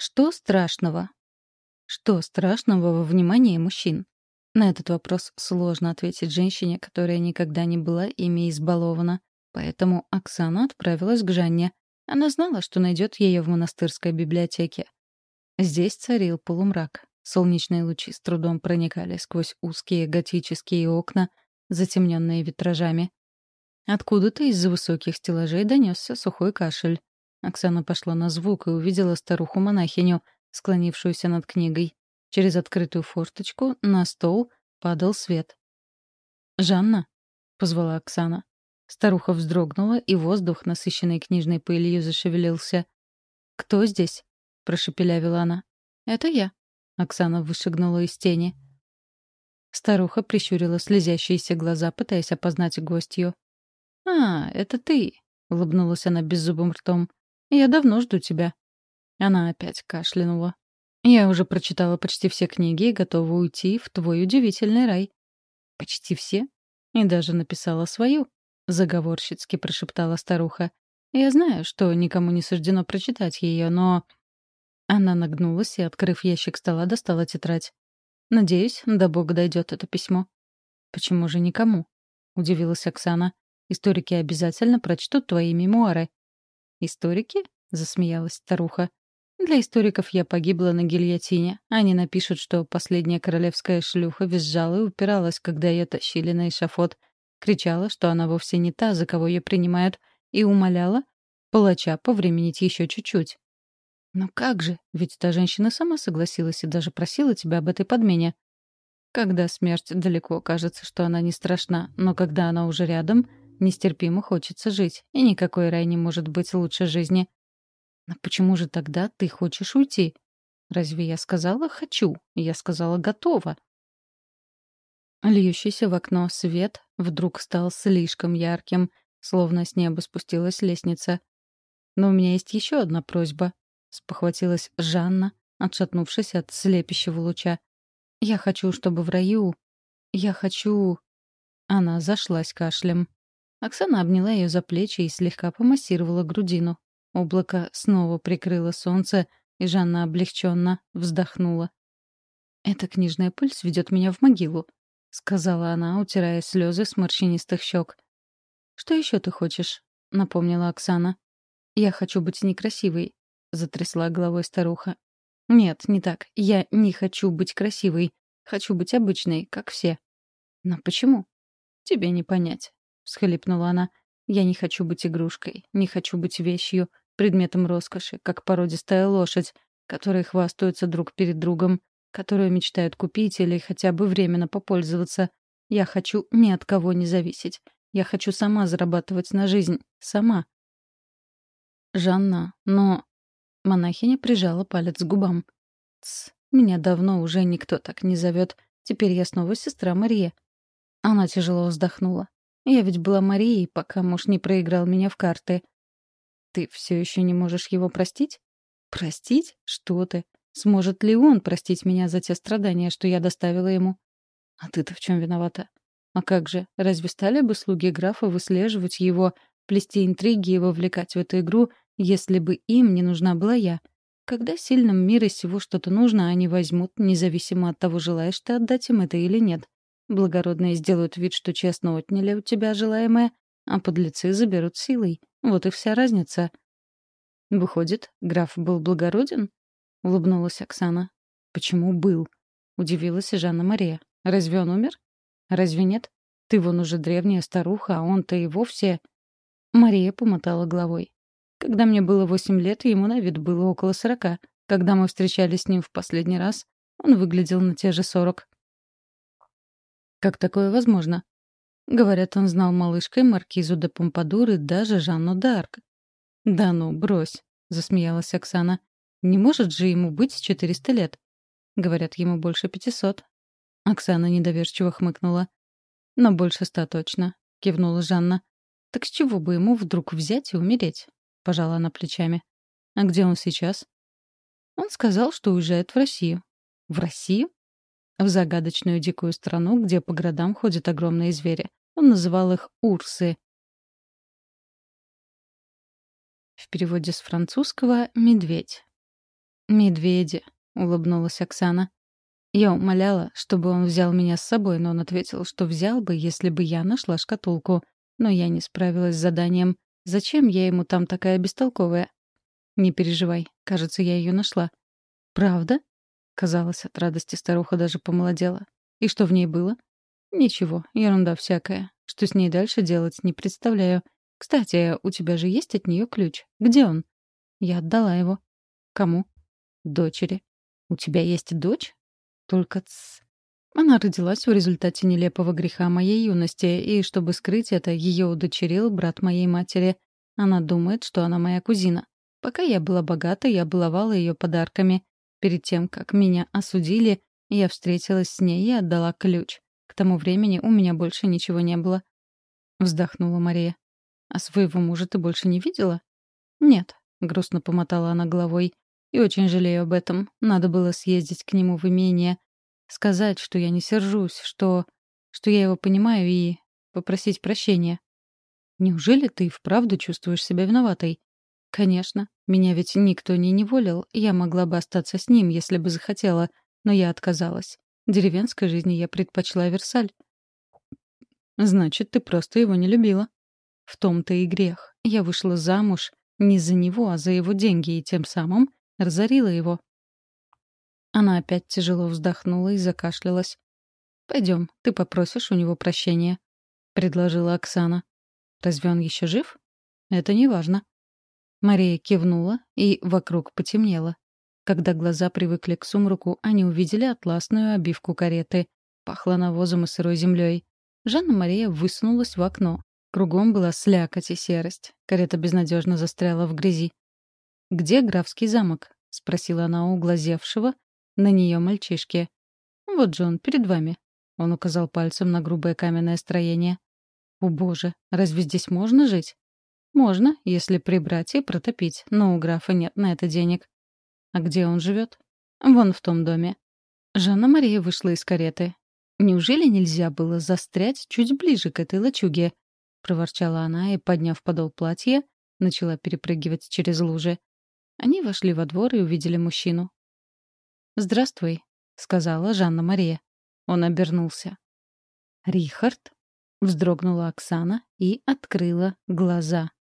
Что страшного? Что страшного во внимании мужчин? На этот вопрос сложно ответить женщине, которая никогда не была ими избалована. Поэтому Оксана отправилась к Жанне. Она знала, что найдет ее в монастырской библиотеке. Здесь царил полумрак. Солнечные лучи с трудом проникали сквозь узкие готические окна, затемненные витражами. Откуда-то из-за высоких стеллажей донесся сухой кашель. Оксана пошла на звук и увидела старуху-монахиню, склонившуюся над книгой. Через открытую форточку на стол падал свет. «Жанна?» — позвала Оксана. Старуха вздрогнула, и воздух, насыщенный книжной пылью, зашевелился. «Кто здесь?» — прошепелявила она. «Это я». Оксана вышагнула из тени. Старуха прищурила слезящиеся глаза, пытаясь опознать гостью. «А, это ты», — улыбнулась она беззубым ртом. Я давно жду тебя». Она опять кашлянула. «Я уже прочитала почти все книги и готова уйти в твой удивительный рай». «Почти все?» «И даже написала свою», — заговорщицки прошептала старуха. «Я знаю, что никому не суждено прочитать ее, но...» Она нагнулась и, открыв ящик стола, достала тетрадь. «Надеюсь, до Бога дойдет это письмо». «Почему же никому?» — удивилась Оксана. «Историки обязательно прочтут твои мемуары. «Историки?» — засмеялась старуха. «Для историков я погибла на гильотине. Они напишут, что последняя королевская шлюха визжала и упиралась, когда ее тащили на эшафот. Кричала, что она вовсе не та, за кого ее принимают, и умоляла палача повременить еще чуть-чуть. «Ну как же? Ведь та женщина сама согласилась и даже просила тебя об этой подмене». Когда смерть далеко, кажется, что она не страшна, но когда она уже рядом, Нестерпимо хочется жить, и никакой рай не может быть лучше жизни. Но почему же тогда ты хочешь уйти? Разве я сказала «хочу»? Я сказала «готова». Льющийся в окно свет вдруг стал слишком ярким, словно с неба спустилась лестница. «Но у меня есть еще одна просьба», — спохватилась Жанна, отшатнувшись от слепящего луча. «Я хочу, чтобы в раю... Я хочу...» Она зашлась кашлем. Оксана обняла ее за плечи и слегка помассировала грудину. Облако снова прикрыло солнце, и Жанна облегченно вздохнула. «Эта книжная пыль ведет меня в могилу», — сказала она, утирая слезы с морщинистых щек. «Что еще ты хочешь?» — напомнила Оксана. «Я хочу быть некрасивой», — затрясла головой старуха. «Нет, не так. Я не хочу быть красивой. Хочу быть обычной, как все». «Но почему?» «Тебе не понять всхлипнула она. «Я не хочу быть игрушкой, не хочу быть вещью, предметом роскоши, как породистая лошадь, которые хвастаются друг перед другом, которую мечтают купить или хотя бы временно попользоваться. Я хочу ни от кого не зависеть. Я хочу сама зарабатывать на жизнь. Сама». «Жанна, но...» Монахиня прижала палец к губам. «Тсс, меня давно уже никто так не зовет. Теперь я снова сестра Мария». Она тяжело вздохнула. Я ведь была Марией, пока муж не проиграл меня в карты. Ты все еще не можешь его простить? Простить? Что ты? Сможет ли он простить меня за те страдания, что я доставила ему? А ты-то в чем виновата? А как же, разве стали бы слуги графа выслеживать его, плести интриги и вовлекать в эту игру, если бы им не нужна была я? Когда сильным мире всего что-то нужно, они возьмут, независимо от того, желаешь ты отдать им это или нет. Благородные сделают вид, что честно отняли у тебя желаемое, а подлецы заберут силой. Вот и вся разница. Выходит, граф был благороден? Улыбнулась Оксана. Почему был? Удивилась Жанна-Мария. Разве он умер? Разве нет? Ты вон уже древняя старуха, а он-то и вовсе... Мария помотала головой. Когда мне было восемь лет, ему на вид было около сорока. Когда мы встречались с ним в последний раз, он выглядел на те же сорок. Как такое возможно? Говорят, он знал малышкой маркизу де Помпадур и даже Жанну д'Арк. «Да ну, брось», — засмеялась Оксана. «Не может же ему быть четыреста лет?» Говорят, ему больше пятисот. Оксана недоверчиво хмыкнула. «Но больше ста точно», — кивнула Жанна. «Так с чего бы ему вдруг взять и умереть?» — пожала она плечами. «А где он сейчас?» Он сказал, что уезжает в Россию. «В Россию?» В загадочную дикую страну, где по городам ходят огромные звери. Он называл их урсы. В переводе с французского «медведь». «Медведи», — улыбнулась Оксана. Я умоляла, чтобы он взял меня с собой, но он ответил, что взял бы, если бы я нашла шкатулку. Но я не справилась с заданием. Зачем я ему там такая бестолковая? Не переживай, кажется, я ее нашла. Правда? Казалось, от радости старуха даже помолодела. И что в ней было? Ничего, ерунда всякая. Что с ней дальше делать, не представляю. Кстати, у тебя же есть от нее ключ. Где он? Я отдала его. Кому? Дочери. У тебя есть дочь? Только ц... Она родилась в результате нелепого греха моей юности, и, чтобы скрыть это, ее удочерил брат моей матери. Она думает, что она моя кузина. Пока я была богата, я баловала ее подарками. Перед тем, как меня осудили, я встретилась с ней и отдала ключ. К тому времени у меня больше ничего не было. Вздохнула Мария. «А своего мужа ты больше не видела?» «Нет», — грустно помотала она головой. И очень жалею об этом. Надо было съездить к нему в имение. Сказать, что я не сержусь, что... что я его понимаю и... попросить прощения. Неужели ты вправду чувствуешь себя виноватой? Конечно. Меня ведь никто не неволил. Я могла бы остаться с ним, если бы захотела. Но я отказалась. Деревенской жизни я предпочла Версаль. Значит, ты просто его не любила. В том-то и грех. Я вышла замуж не за него, а за его деньги, и тем самым Разорила его. Она опять тяжело вздохнула и закашлялась. «Пойдем, ты попросишь у него прощения», — предложила Оксана. «Разве он еще жив? Это не важно». Мария кивнула, и вокруг потемнело. Когда глаза привыкли к сумраку, они увидели атласную обивку кареты. Пахло навозом и сырой землей. Жанна-Мария высунулась в окно. Кругом была слякоть и серость. Карета безнадежно застряла в грязи. «Где графский замок?» — спросила она у глазевшего на нее мальчишки. «Вот же он, перед вами». Он указал пальцем на грубое каменное строение. «О боже, разве здесь можно жить?» «Можно, если прибрать и протопить, но у графа нет на это денег». «А где он живет?» «Вон в том доме». Жанна-Мария вышла из кареты. «Неужели нельзя было застрять чуть ближе к этой лачуге?» — проворчала она и, подняв подол платья, начала перепрыгивать через лужи. Они вошли во двор и увидели мужчину. «Здравствуй», — сказала Жанна-Мария. Он обернулся. «Рихард?» — вздрогнула Оксана и открыла глаза.